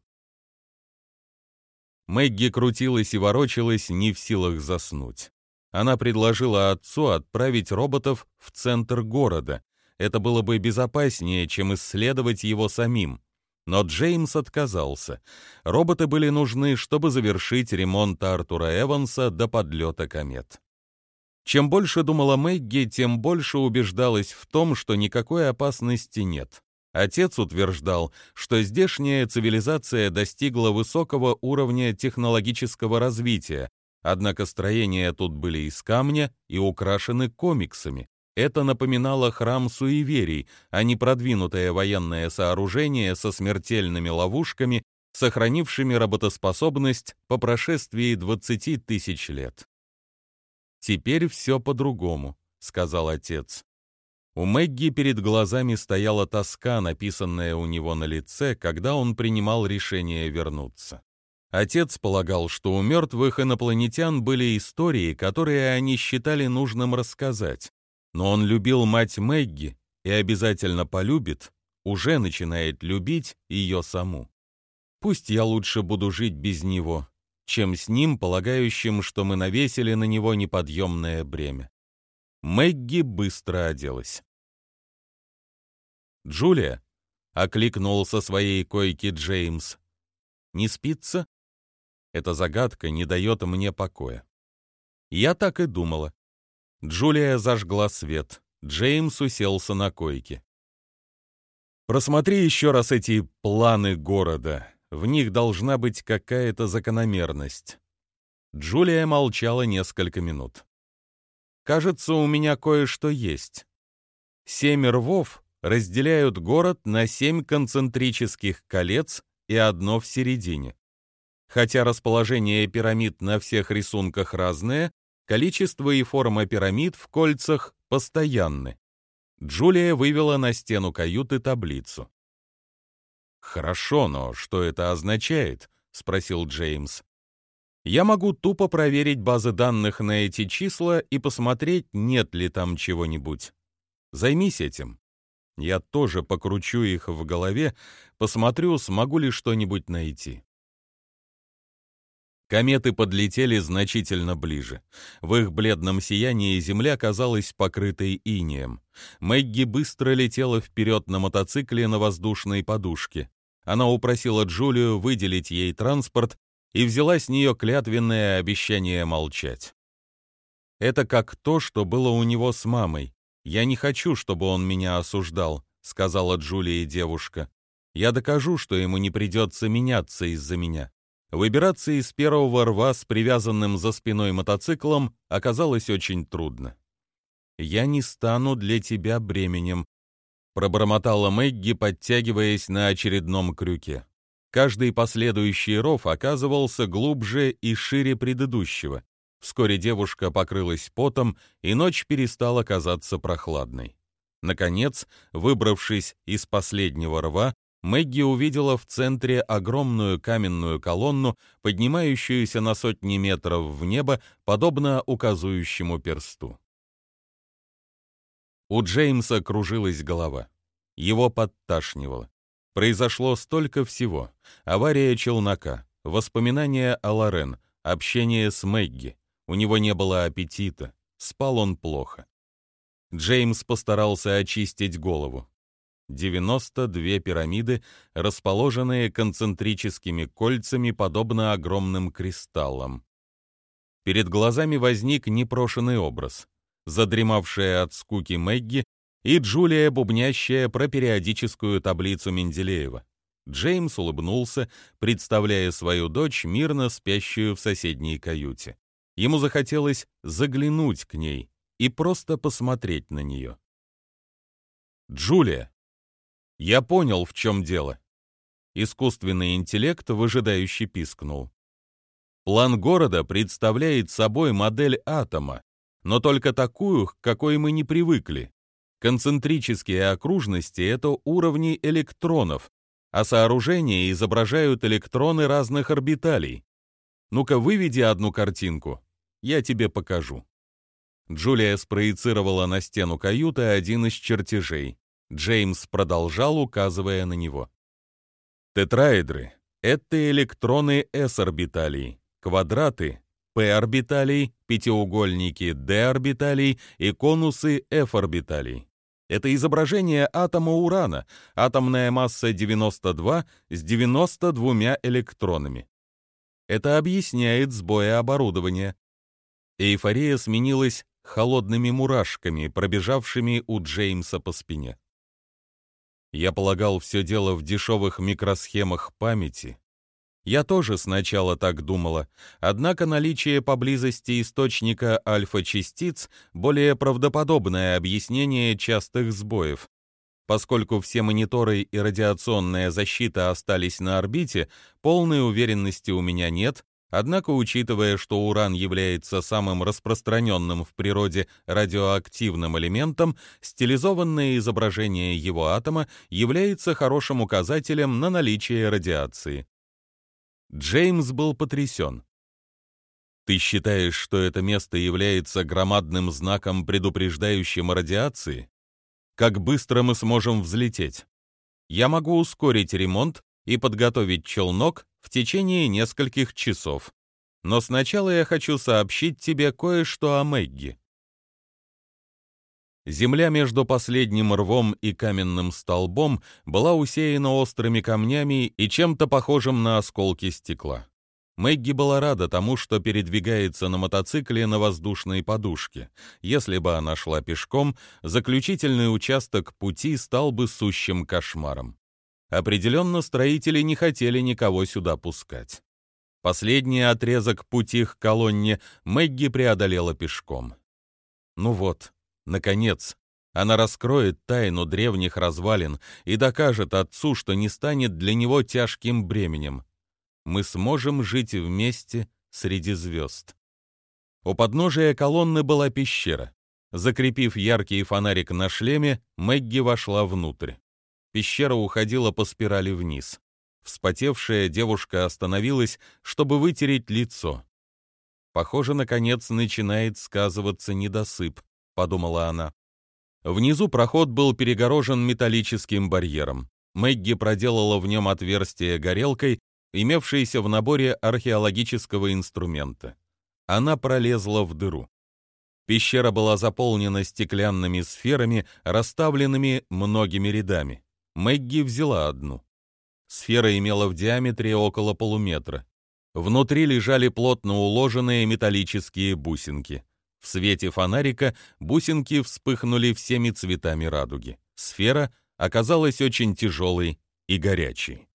Мэгги крутилась и ворочалась, не в силах заснуть. Она предложила отцу отправить роботов в центр города. Это было бы безопаснее, чем исследовать его самим. Но Джеймс отказался. Роботы были нужны, чтобы завершить ремонт Артура Эванса до подлета комет. Чем больше думала Мэгги, тем больше убеждалась в том, что никакой опасности нет. Отец утверждал, что здешняя цивилизация достигла высокого уровня технологического развития, однако строения тут были из камня и украшены комиксами. Это напоминало храм суеверий, а не продвинутое военное сооружение со смертельными ловушками, сохранившими работоспособность по прошествии 20 тысяч лет. «Теперь все по-другому», — сказал отец. У Мэгги перед глазами стояла тоска, написанная у него на лице, когда он принимал решение вернуться. Отец полагал, что у мертвых инопланетян были истории, которые они считали нужным рассказать. Но он любил мать Мэгги и обязательно полюбит, уже начинает любить ее саму. Пусть я лучше буду жить без него, чем с ним, полагающим, что мы навесили на него неподъемное бремя. Мэгги быстро оделась. «Джулия!» — окликнул со своей койки Джеймс. «Не спится?» Эта загадка не дает мне покоя. Я так и думала. Джулия зажгла свет. Джеймс уселся на койке. «Просмотри еще раз эти планы города. В них должна быть какая-то закономерность». Джулия молчала несколько минут. «Кажется, у меня кое-что есть. Семь рвов разделяют город на семь концентрических колец и одно в середине. Хотя расположение пирамид на всех рисунках разное, количество и форма пирамид в кольцах постоянны. Джулия вывела на стену каюты таблицу. «Хорошо, но что это означает?» — спросил Джеймс. «Я могу тупо проверить базы данных на эти числа и посмотреть, нет ли там чего-нибудь. Займись этим. Я тоже покручу их в голове, посмотрю, смогу ли что-нибудь найти». Кометы подлетели значительно ближе. В их бледном сиянии земля казалась покрытой инеем. Мэгги быстро летела вперед на мотоцикле на воздушной подушке. Она упросила Джулию выделить ей транспорт и взяла с нее клятвенное обещание молчать. «Это как то, что было у него с мамой. Я не хочу, чтобы он меня осуждал», — сказала Джулия девушка. «Я докажу, что ему не придется меняться из-за меня». Выбираться из первого рва с привязанным за спиной мотоциклом оказалось очень трудно. «Я не стану для тебя бременем», — пробормотала Мэгги, подтягиваясь на очередном крюке. Каждый последующий ров оказывался глубже и шире предыдущего. Вскоре девушка покрылась потом, и ночь перестала казаться прохладной. Наконец, выбравшись из последнего рва, Мэгги увидела в центре огромную каменную колонну, поднимающуюся на сотни метров в небо, подобно указующему персту. У Джеймса кружилась голова. Его подташнивало. Произошло столько всего. Авария челнока, воспоминания о Лорен, общение с Мэгги. У него не было аппетита. Спал он плохо. Джеймс постарался очистить голову. 92 пирамиды, расположенные концентрическими кольцами, подобно огромным кристаллам. Перед глазами возник непрошенный образ. Задремавшая от скуки Мэгги и Джулия, бубнящая про периодическую таблицу Менделеева. Джеймс улыбнулся, представляя свою дочь, мирно спящую в соседней каюте. Ему захотелось заглянуть к ней и просто посмотреть на нее. «Джулия!» Я понял, в чем дело. Искусственный интеллект выжидающе пискнул. План города представляет собой модель атома, но только такую, к какой мы не привыкли. Концентрические окружности — это уровни электронов, а сооружения изображают электроны разных орбиталей. Ну-ка, выведи одну картинку, я тебе покажу. Джулия спроецировала на стену каюты один из чертежей. Джеймс продолжал, указывая на него. Тетраэдры — это электроны s-орбиталей, квадраты — p-орбиталей, пятиугольники d-орбиталей и конусы f-орбиталей. Это изображение атома урана, атомная масса 92 с 92 электронами. Это объясняет сбои оборудования. Эйфория сменилась холодными мурашками, пробежавшими у Джеймса по спине. Я полагал все дело в дешевых микросхемах памяти. Я тоже сначала так думала, однако наличие поблизости источника альфа-частиц — более правдоподобное объяснение частых сбоев. Поскольку все мониторы и радиационная защита остались на орбите, полной уверенности у меня нет, Однако, учитывая, что уран является самым распространенным в природе радиоактивным элементом, стилизованное изображение его атома является хорошим указателем на наличие радиации. Джеймс был потрясен. «Ты считаешь, что это место является громадным знаком, предупреждающим радиации? Как быстро мы сможем взлететь? Я могу ускорить ремонт и подготовить челнок в течение нескольких часов. Но сначала я хочу сообщить тебе кое-что о Мэгги. Земля между последним рвом и каменным столбом была усеяна острыми камнями и чем-то похожим на осколки стекла. Мэгги была рада тому, что передвигается на мотоцикле на воздушной подушке. Если бы она шла пешком, заключительный участок пути стал бы сущим кошмаром. Определенно, строители не хотели никого сюда пускать. Последний отрезок пути к колонне Мэгги преодолела пешком. Ну вот, наконец, она раскроет тайну древних развалин и докажет отцу, что не станет для него тяжким бременем. Мы сможем жить вместе среди звезд. У подножия колонны была пещера. Закрепив яркий фонарик на шлеме, Мэгги вошла внутрь. Пещера уходила по спирали вниз. Вспотевшая девушка остановилась, чтобы вытереть лицо. «Похоже, наконец начинает сказываться недосып», — подумала она. Внизу проход был перегорожен металлическим барьером. Мэгги проделала в нем отверстие горелкой, имевшейся в наборе археологического инструмента. Она пролезла в дыру. Пещера была заполнена стеклянными сферами, расставленными многими рядами. Мэгги взяла одну. Сфера имела в диаметре около полуметра. Внутри лежали плотно уложенные металлические бусинки. В свете фонарика бусинки вспыхнули всеми цветами радуги. Сфера оказалась очень тяжелой и горячей.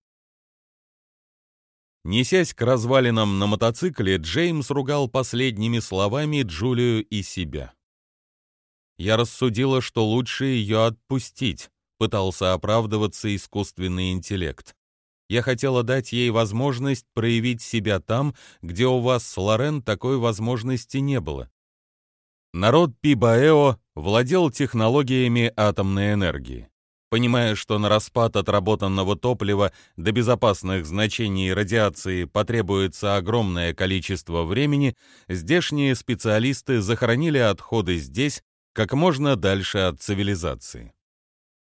Несясь к развалинам на мотоцикле, Джеймс ругал последними словами Джулию и себя. «Я рассудила, что лучше ее отпустить», — пытался оправдываться искусственный интеллект. Я хотела дать ей возможность проявить себя там, где у вас с Лорен такой возможности не было. Народ Пибаэо владел технологиями атомной энергии. Понимая, что на распад отработанного топлива до безопасных значений радиации потребуется огромное количество времени, здешние специалисты захоронили отходы здесь как можно дальше от цивилизации.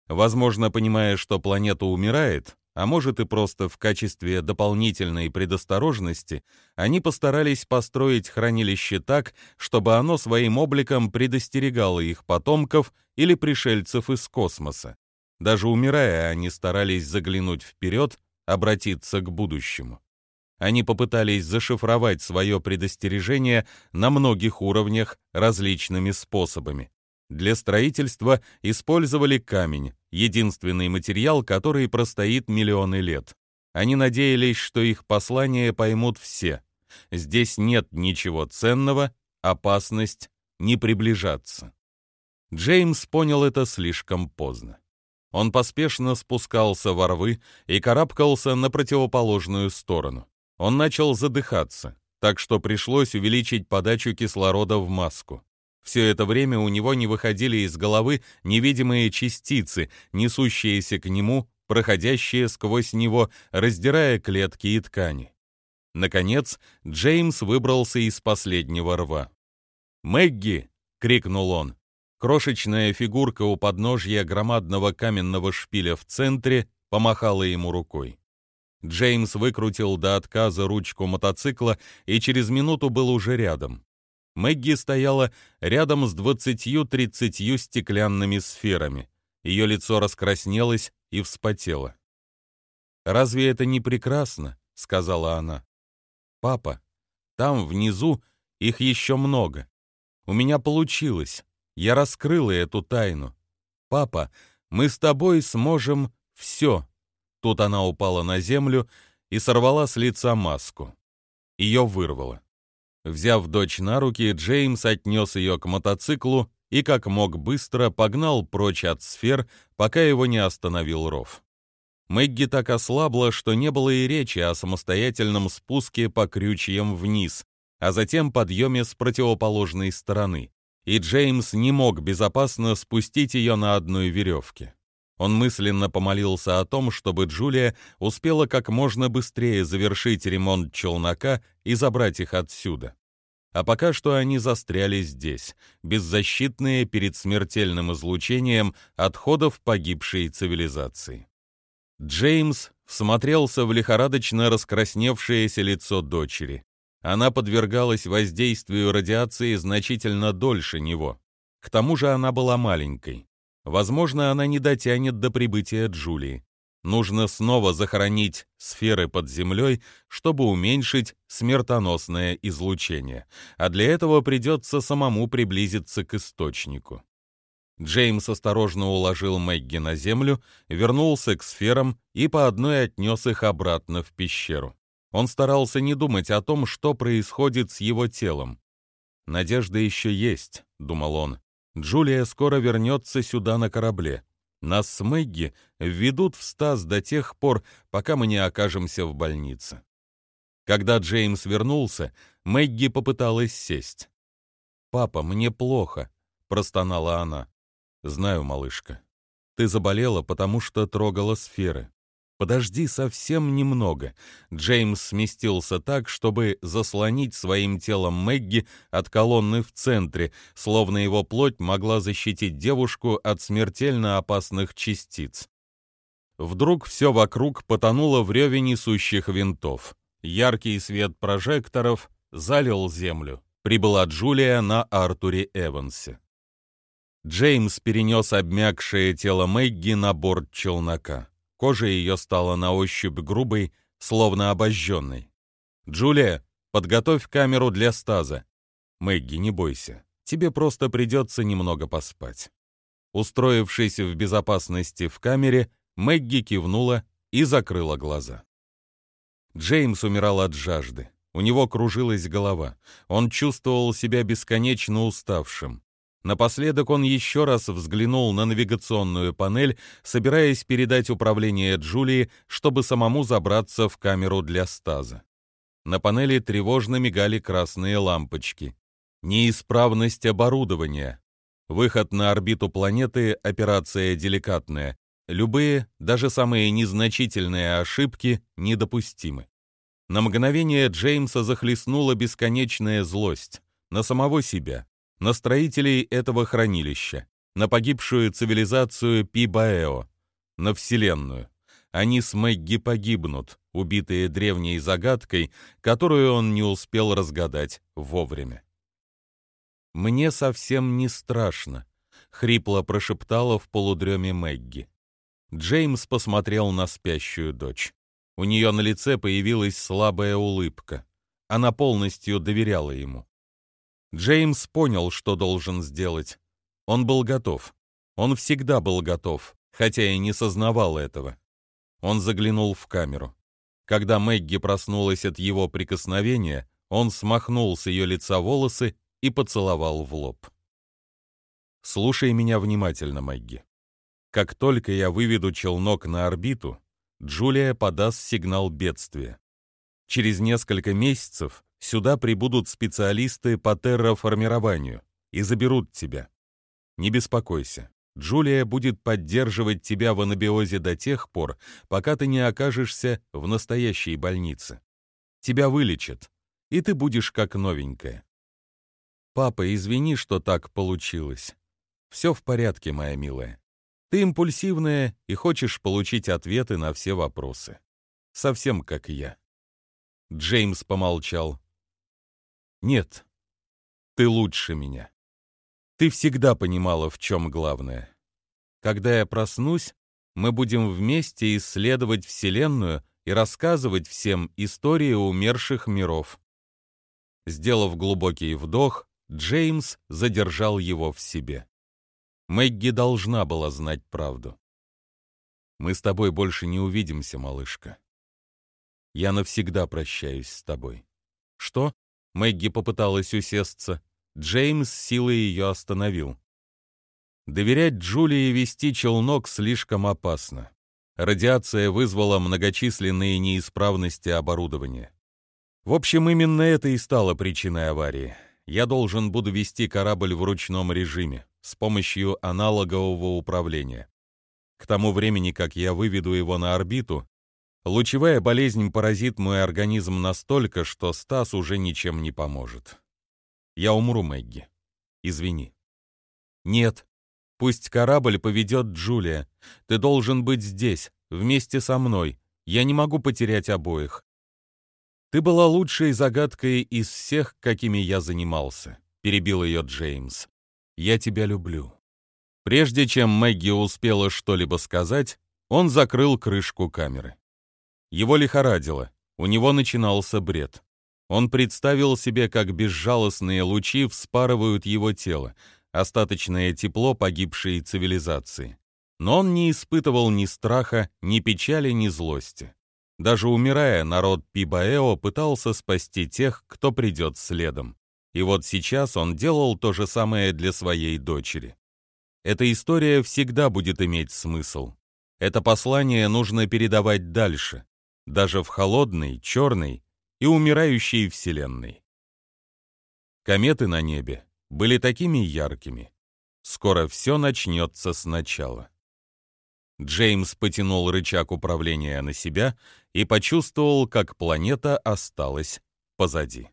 Возможно, понимая, что планета умирает, а может и просто в качестве дополнительной предосторожности, они постарались построить хранилище так, чтобы оно своим обликом предостерегало их потомков или пришельцев из космоса. Даже умирая, они старались заглянуть вперед, обратиться к будущему. Они попытались зашифровать свое предостережение на многих уровнях различными способами. Для строительства использовали камень, единственный материал, который простоит миллионы лет. Они надеялись, что их послание поймут все. Здесь нет ничего ценного, опасность не приближаться. Джеймс понял это слишком поздно. Он поспешно спускался во рвы и карабкался на противоположную сторону. Он начал задыхаться, так что пришлось увеличить подачу кислорода в маску. Все это время у него не выходили из головы невидимые частицы, несущиеся к нему, проходящие сквозь него, раздирая клетки и ткани. Наконец, Джеймс выбрался из последнего рва. «Мэгги!» — крикнул он. Крошечная фигурка у подножья громадного каменного шпиля в центре помахала ему рукой. Джеймс выкрутил до отказа ручку мотоцикла и через минуту был уже рядом. Мэгги стояла рядом с двадцатью-тридцатью стеклянными сферами. Ее лицо раскраснелось и вспотело. «Разве это не прекрасно?» — сказала она. «Папа, там, внизу, их еще много. У меня получилось. Я раскрыла эту тайну. Папа, мы с тобой сможем все». Тут она упала на землю и сорвала с лица маску. Ее вырвало. Взяв дочь на руки, Джеймс отнес ее к мотоциклу и как мог быстро погнал прочь от сфер, пока его не остановил ров. Мэгги так ослабла, что не было и речи о самостоятельном спуске по крючьям вниз, а затем подъеме с противоположной стороны, и Джеймс не мог безопасно спустить ее на одной веревке. Он мысленно помолился о том, чтобы Джулия успела как можно быстрее завершить ремонт челнока и забрать их отсюда. А пока что они застряли здесь, беззащитные перед смертельным излучением отходов погибшей цивилизации. Джеймс всмотрелся в лихорадочно раскрасневшееся лицо дочери. Она подвергалась воздействию радиации значительно дольше него. К тому же она была маленькой. Возможно, она не дотянет до прибытия Джулии. Нужно снова захоронить сферы под землей, чтобы уменьшить смертоносное излучение, а для этого придется самому приблизиться к источнику. Джеймс осторожно уложил Мэгги на землю, вернулся к сферам и по одной отнес их обратно в пещеру. Он старался не думать о том, что происходит с его телом. «Надежда еще есть», — думал он. «Джулия скоро вернется сюда на корабле. Нас с Мэгги введут в стаз до тех пор, пока мы не окажемся в больнице». Когда Джеймс вернулся, Мэгги попыталась сесть. «Папа, мне плохо», — простонала она. «Знаю, малышка. Ты заболела, потому что трогала сферы. Подожди совсем немного». Джеймс сместился так, чтобы заслонить своим телом Мэгги от колонны в центре, словно его плоть могла защитить девушку от смертельно опасных частиц. Вдруг все вокруг потонуло в реве несущих винтов. Яркий свет прожекторов залил землю. Прибыла Джулия на Артуре Эвансе. Джеймс перенес обмякшее тело Мэгги на борт челнока. Кожа ее стала на ощупь грубой, словно обожженной. «Джулия, подготовь камеру для стаза». «Мэгги, не бойся, тебе просто придется немного поспать». Устроившись в безопасности в камере, Мэгги кивнула и закрыла глаза. Джеймс умирал от жажды. У него кружилась голова. Он чувствовал себя бесконечно уставшим. Напоследок он еще раз взглянул на навигационную панель, собираясь передать управление Джулии, чтобы самому забраться в камеру для стаза. На панели тревожно мигали красные лампочки. Неисправность оборудования. Выход на орбиту планеты – операция деликатная. Любые, даже самые незначительные ошибки недопустимы. На мгновение Джеймса захлестнула бесконечная злость на самого себя, на строителей этого хранилища, на погибшую цивилизацию Пибаэо, на Вселенную. Они с Мэгги погибнут, убитые древней загадкой, которую он не успел разгадать вовремя. «Мне совсем не страшно», — хрипло прошептала в полудреме Мэгги. Джеймс посмотрел на спящую дочь. У нее на лице появилась слабая улыбка. Она полностью доверяла ему. Джеймс понял, что должен сделать. Он был готов. Он всегда был готов, хотя и не сознавал этого. Он заглянул в камеру. Когда Мэгги проснулась от его прикосновения, он смахнул с ее лица волосы и поцеловал в лоб. «Слушай меня внимательно, Мэгги. Как только я выведу челнок на орбиту, Джулия подаст сигнал бедствия. Через несколько месяцев Сюда прибудут специалисты по терраформированию и заберут тебя. Не беспокойся. Джулия будет поддерживать тебя в анабиозе до тех пор, пока ты не окажешься в настоящей больнице. Тебя вылечат, и ты будешь как новенькая. Папа, извини, что так получилось. Все в порядке, моя милая. Ты импульсивная и хочешь получить ответы на все вопросы. Совсем как я. Джеймс помолчал. Нет, ты лучше меня. Ты всегда понимала, в чем главное. Когда я проснусь, мы будем вместе исследовать Вселенную и рассказывать всем истории умерших миров. Сделав глубокий вдох, Джеймс задержал его в себе. Мэгги должна была знать правду. Мы с тобой больше не увидимся, малышка. Я навсегда прощаюсь с тобой. Что? Мэгги попыталась усесться. Джеймс силой ее остановил. Доверять Джулии вести челнок слишком опасно. Радиация вызвала многочисленные неисправности оборудования. В общем, именно это и стало причиной аварии. Я должен буду вести корабль в ручном режиме, с помощью аналогового управления. К тому времени, как я выведу его на орбиту, Лучевая болезнь поразит мой организм настолько, что Стас уже ничем не поможет. Я умру, Мэгги. Извини. Нет. Пусть корабль поведет Джулия. Ты должен быть здесь, вместе со мной. Я не могу потерять обоих. Ты была лучшей загадкой из всех, какими я занимался, перебил ее Джеймс. Я тебя люблю. Прежде чем Мэгги успела что-либо сказать, Он закрыл крышку камеры. Его лихорадило, у него начинался бред. Он представил себе, как безжалостные лучи вспарывают его тело, остаточное тепло погибшей цивилизации. Но он не испытывал ни страха, ни печали, ни злости. Даже умирая, народ Пибаэо пытался спасти тех, кто придет следом. И вот сейчас он делал то же самое для своей дочери. Эта история всегда будет иметь смысл. Это послание нужно передавать дальше, даже в холодной, черной и умирающей Вселенной. Кометы на небе были такими яркими. Скоро все начнется сначала. Джеймс потянул рычаг управления на себя и почувствовал, как планета осталась позади.